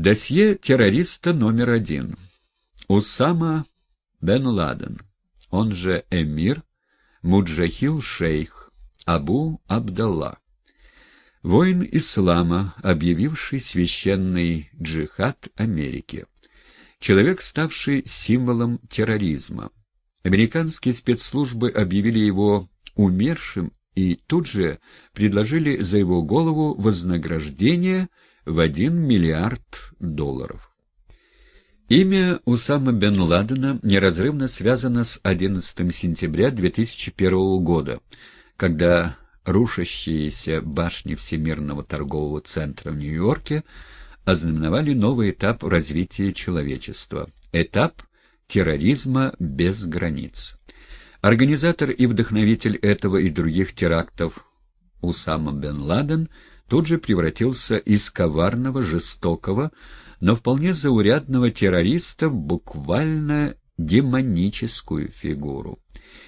Досье террориста номер один. Усама бен Ладен, он же эмир, Муджахил шейх, Абу Абдалла. Воин ислама, объявивший священный джихад Америке. Человек, ставший символом терроризма. Американские спецслужбы объявили его умершим и тут же предложили за его голову вознаграждение в 1 миллиард долларов. Имя Усама бен Ладена неразрывно связано с 11 сентября 2001 года, когда рушащиеся башни Всемирного торгового центра в Нью-Йорке ознаменовали новый этап развития человечества – этап терроризма без границ. Организатор и вдохновитель этого и других терактов Усама бен Ладен тут же превратился из коварного, жестокого, но вполне заурядного террориста в буквально демоническую фигуру.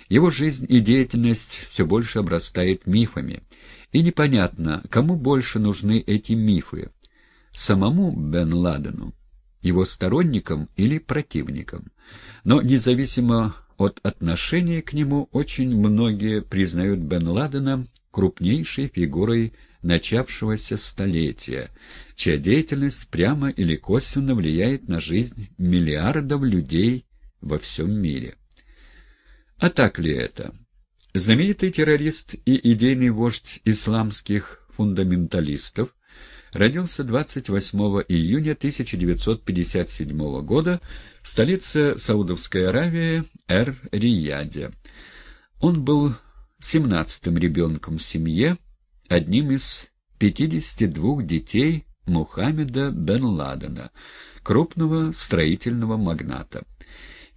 Его жизнь и деятельность все больше обрастает мифами, и непонятно, кому больше нужны эти мифы – самому Бен Ладену, его сторонникам или противникам. Но независимо от отношения к нему, очень многие признают Бен Ладена крупнейшей фигурой начавшегося столетия, чья деятельность прямо или косвенно влияет на жизнь миллиардов людей во всем мире. А так ли это? Знаменитый террорист и идейный вождь исламских фундаменталистов родился 28 июня 1957 года в столице Саудовской Аравии Эр-Рияде. Он был семнадцатым ребенком в семье, одним из 52 детей Мухаммеда бен Ладена, крупного строительного магната.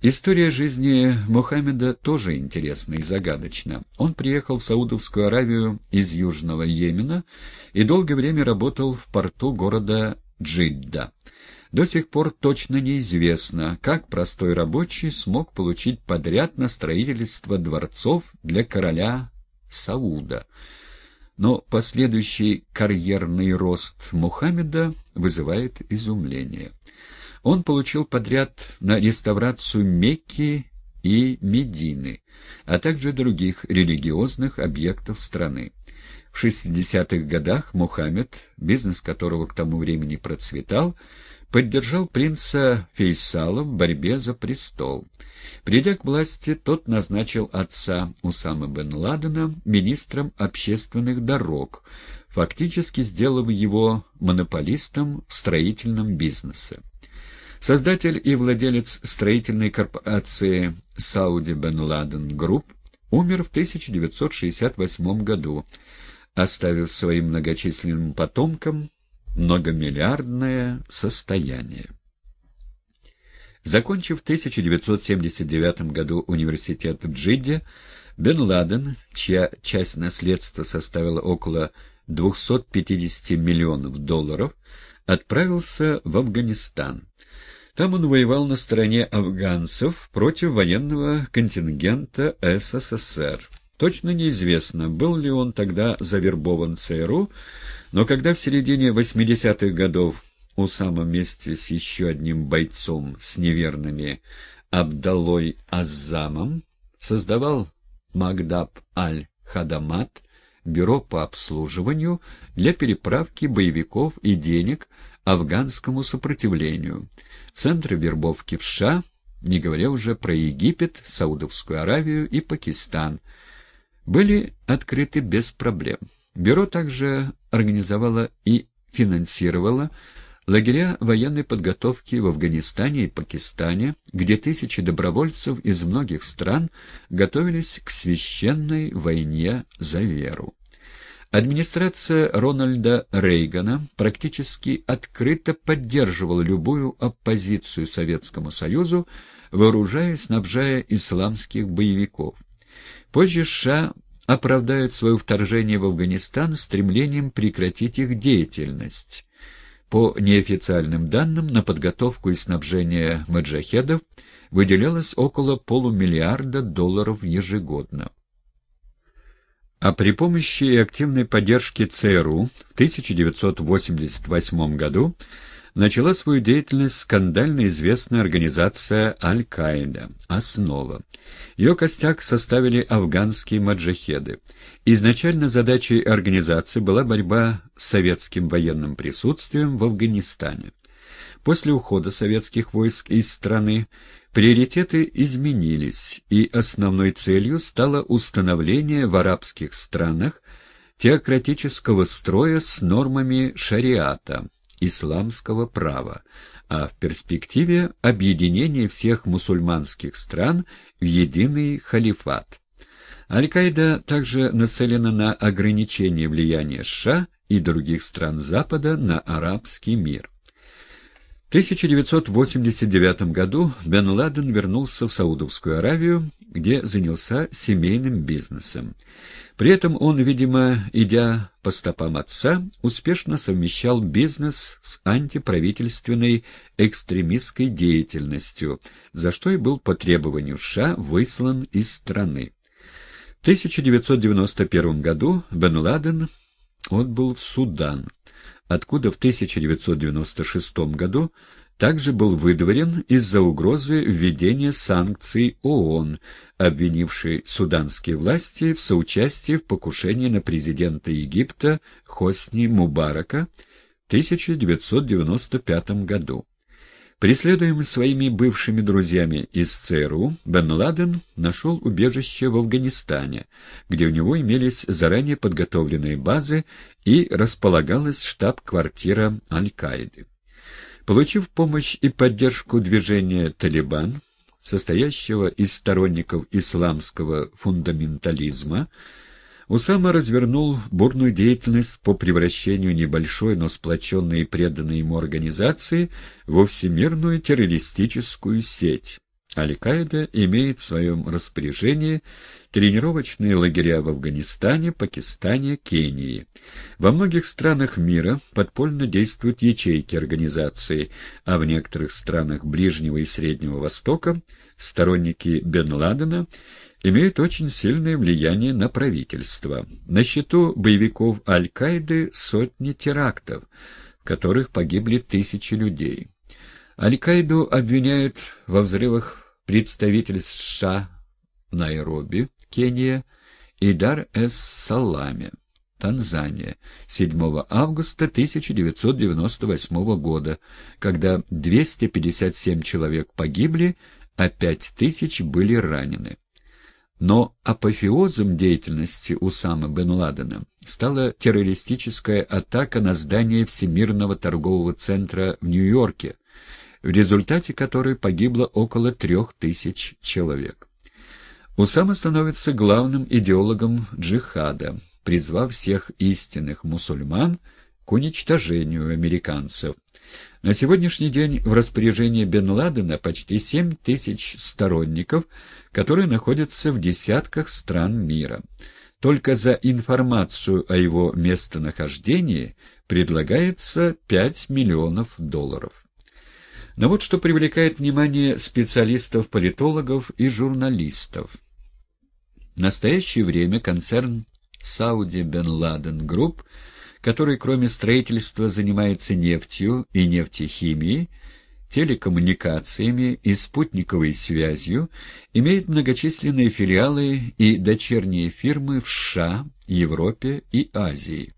История жизни Мухаммеда тоже интересна и загадочна. Он приехал в Саудовскую Аравию из Южного Йемена и долгое время работал в порту города Джидда. До сих пор точно неизвестно, как простой рабочий смог получить подряд на строительство дворцов для короля Сауда. Но последующий карьерный рост Мухаммеда вызывает изумление он получил подряд на реставрацию Мекки и Медины, а также других религиозных объектов страны. В 60-х годах Мухаммед, бизнес которого к тому времени процветал, поддержал принца Фейсала в борьбе за престол. Придя к власти, тот назначил отца Усамы бен Ладена министром общественных дорог, фактически сделав его монополистом в строительном бизнесе. Создатель и владелец строительной корпорации Saudi Bin Laden Group умер в 1968 году, оставив своим многочисленным потомкам многомиллиардное состояние. Закончив в 1979 году университет в Джидде, Бен Ладен, чья часть наследства составила около 250 миллионов долларов, отправился в Афганистан. Там он воевал на стороне афганцев против военного контингента СССР. Точно неизвестно, был ли он тогда завербован ЦРУ, но когда в середине 80-х годов Усама вместе с еще одним бойцом с неверными Абдалой Аззамом создавал Магдаб Аль-Хадамат, бюро по обслуживанию для переправки боевиков и денег афганскому сопротивлению, центры вербовки в США, не говоря уже про Египет, Саудовскую Аравию и Пакистан, были открыты без проблем. Бюро также организовало и финансировало лагеря военной подготовки в Афганистане и Пакистане, где тысячи добровольцев из многих стран готовились к священной войне за веру. Администрация Рональда Рейгана практически открыто поддерживала любую оппозицию Советскому Союзу, вооружая и снабжая исламских боевиков. Позже США оправдают свое вторжение в Афганистан стремлением прекратить их деятельность. По неофициальным данным, на подготовку и снабжение маджахедов выделялось около полумиллиарда долларов ежегодно. А при помощи и активной поддержки ЦРУ в 1988 году начала свою деятельность скандально известная организация Аль-Каида «Основа». Ее костяк составили афганские маджахеды. Изначально задачей организации была борьба с советским военным присутствием в Афганистане. После ухода советских войск из страны приоритеты изменились, и основной целью стало установление в арабских странах теократического строя с нормами шариата, исламского права, а в перспективе объединение всех мусульманских стран в единый халифат. Аль-Каида также нацелена на ограничение влияния США и других стран Запада на арабский мир. В 1989 году Бен Ладен вернулся в Саудовскую Аравию, где занялся семейным бизнесом. При этом он, видимо, идя по стопам отца, успешно совмещал бизнес с антиправительственной экстремистской деятельностью, за что и был по требованию США выслан из страны. В 1991 году Бен Ладен отбыл в Судан, откуда в 1996 году также был выдворен из-за угрозы введения санкций ООН, обвинившей суданские власти в соучастии в покушении на президента Египта Хосни Мубарака в 1995 году. Преследуемый своими бывшими друзьями из ЦРУ, Бен Ладен нашел убежище в Афганистане, где у него имелись заранее подготовленные базы и располагалась штаб-квартира Аль-Каиды. Получив помощь и поддержку движения «Талибан», состоящего из сторонников исламского фундаментализма, Усама развернул бурную деятельность по превращению небольшой, но сплоченной и преданной ему организации во всемирную террористическую сеть. Аль-Каида имеет в своем распоряжении тренировочные лагеря в Афганистане, Пакистане, Кении. Во многих странах мира подпольно действуют ячейки организации, а в некоторых странах Ближнего и Среднего Востока сторонники Бен Ладена имеют очень сильное влияние на правительство. На счету боевиков Аль-Каиды сотни терактов, в которых погибли тысячи людей. Аль-Каиду обвиняют во взрывах представительств США Найроби, Кения, и Дар-эс-Саламе, Танзания, 7 августа 1998 года, когда 257 человек погибли, а 5000 были ранены. Но апофеозом деятельности Усама бен Ладена стала террористическая атака на здание Всемирного торгового центра в Нью-Йорке, в результате которой погибло около трех тысяч человек. Усама становится главным идеологом джихада, призвав всех истинных мусульман к уничтожению американцев. На сегодняшний день в распоряжении Бен Ладена почти 7 тысяч сторонников, которые находятся в десятках стран мира. Только за информацию о его местонахождении предлагается 5 миллионов долларов. Но вот что привлекает внимание специалистов-политологов и журналистов. В настоящее время концерн Saudi Bin Laden Group, который кроме строительства занимается нефтью и нефтехимией, телекоммуникациями и спутниковой связью, имеет многочисленные филиалы и дочерние фирмы в США, Европе и Азии.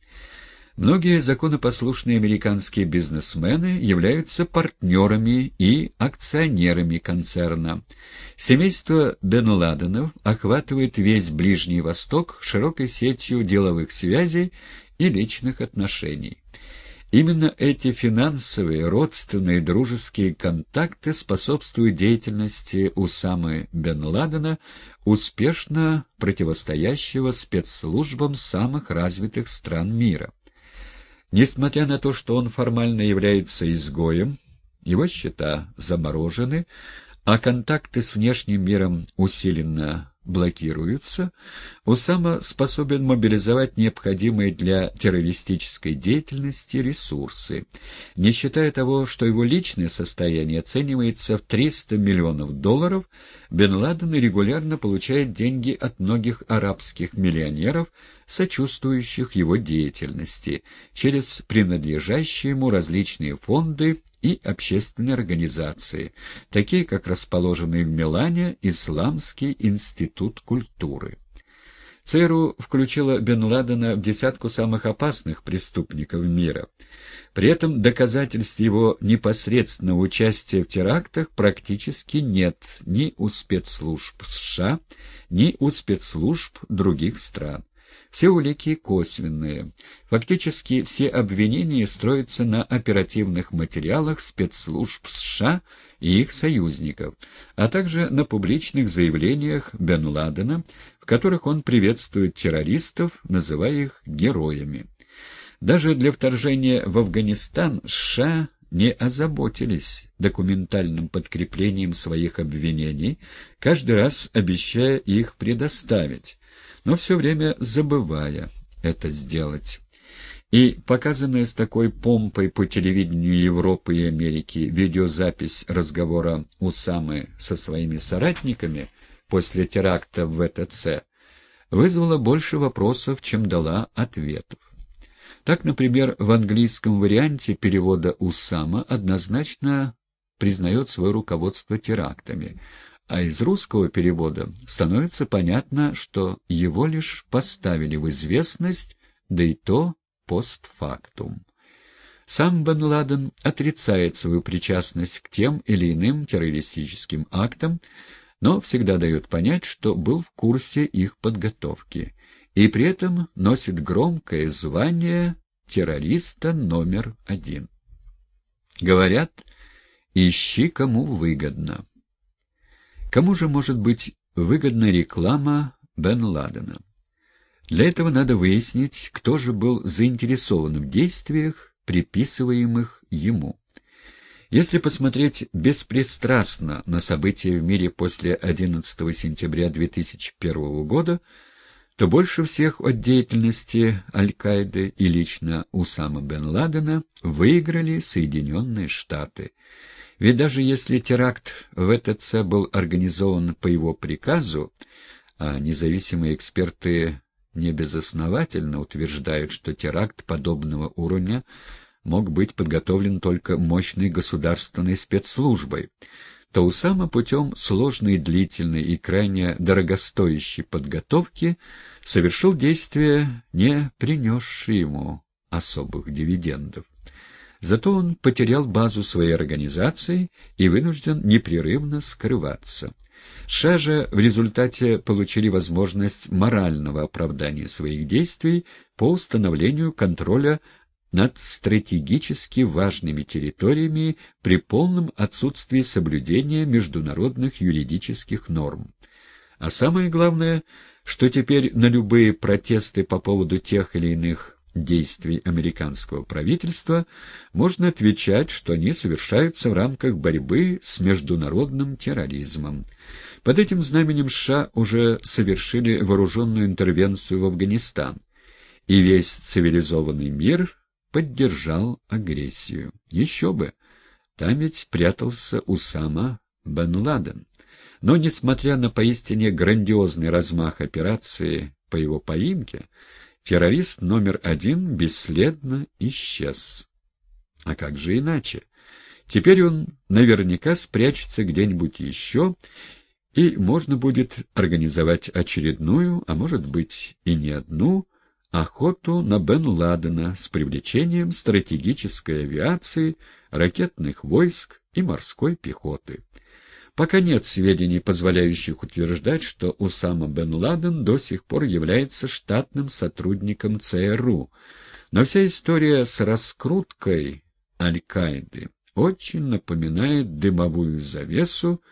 Многие законопослушные американские бизнесмены являются партнерами и акционерами концерна. Семейство Бен Ладенов охватывает весь Ближний Восток широкой сетью деловых связей и личных отношений. Именно эти финансовые, родственные, дружеские контакты способствуют деятельности Усамы бен Ладена, успешно противостоящего спецслужбам самых развитых стран мира. Несмотря на то, что он формально является изгоем, его счета заморожены, а контакты с внешним миром усиленно блокируются, Усама способен мобилизовать необходимые для террористической деятельности ресурсы, не считая того, что его личное состояние оценивается в 300 миллионов долларов, Бен Ладен регулярно получает деньги от многих арабских миллионеров, сочувствующих его деятельности, через принадлежащие ему различные фонды и общественные организации, такие как расположенный в Милане Исламский институт культуры. ЦРУ включила Бен Ладена в десятку самых опасных преступников мира. При этом доказательств его непосредственного участия в терактах практически нет ни у спецслужб США, ни у спецслужб других стран. Все улики косвенные. Фактически все обвинения строятся на оперативных материалах спецслужб США и их союзников, а также на публичных заявлениях Бен Ладена, в которых он приветствует террористов, называя их героями. Даже для вторжения в Афганистан США не озаботились документальным подкреплением своих обвинений, каждый раз обещая их предоставить, но все время забывая это сделать. И показанная с такой помпой по телевидению Европы и Америки видеозапись разговора Усамы со своими соратниками после теракта в ВТЦ вызвала больше вопросов, чем дала ответов. Так, например, в английском варианте перевода Усама однозначно признает свое руководство терактами, а из русского перевода становится понятно, что его лишь поставили в известность, да и то постфактум. Сам Бен Ладен отрицает свою причастность к тем или иным террористическим актам, но всегда дает понять, что был в курсе их подготовки, и при этом носит громкое звание террориста номер один. Говорят, ищи кому выгодно. Кому же может быть выгодна реклама Бен Ладена? Для этого надо выяснить, кто же был заинтересован в действиях, приписываемых ему. Если посмотреть беспристрастно на события в мире после 11 сентября 2001 года, то больше всех от деятельности Аль-Каиды и лично Усама бен Ладена выиграли Соединенные Штаты. Ведь даже если теракт в ВТЦ был организован по его приказу, а независимые эксперты небезосновательно утверждают, что теракт подобного уровня мог быть подготовлен только мощной государственной спецслужбой, то Усама путем сложной, длительной и крайне дорогостоящей подготовки совершил действия, не принесшие ему особых дивидендов. Зато он потерял базу своей организации и вынужден непрерывно скрываться. США же в результате получили возможность морального оправдания своих действий по установлению контроля над стратегически важными территориями при полном отсутствии соблюдения международных юридических норм. А самое главное, что теперь на любые протесты по поводу тех или иных действий американского правительства можно отвечать, что они совершаются в рамках борьбы с международным терроризмом. Под этим знаменем США уже совершили вооруженную интервенцию в Афганистан, и весь цивилизованный мир поддержал агрессию. Еще бы, там ведь прятался Усама бен Ладен. Но, несмотря на поистине грандиозный размах операции по его поимке, террорист номер один бесследно исчез. А как же иначе? Теперь он наверняка спрячется где-нибудь еще, и можно будет организовать очередную, а может быть и не одну, охоту на Бен Ладена с привлечением стратегической авиации, ракетных войск и морской пехоты. Пока нет сведений, позволяющих утверждать, что Усама бен Ладен до сих пор является штатным сотрудником ЦРУ, но вся история с раскруткой Аль-Каиды очень напоминает дымовую завесу,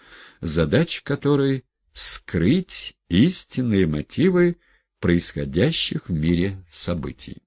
задача которой — скрыть истинные мотивы происходящих в мире событий.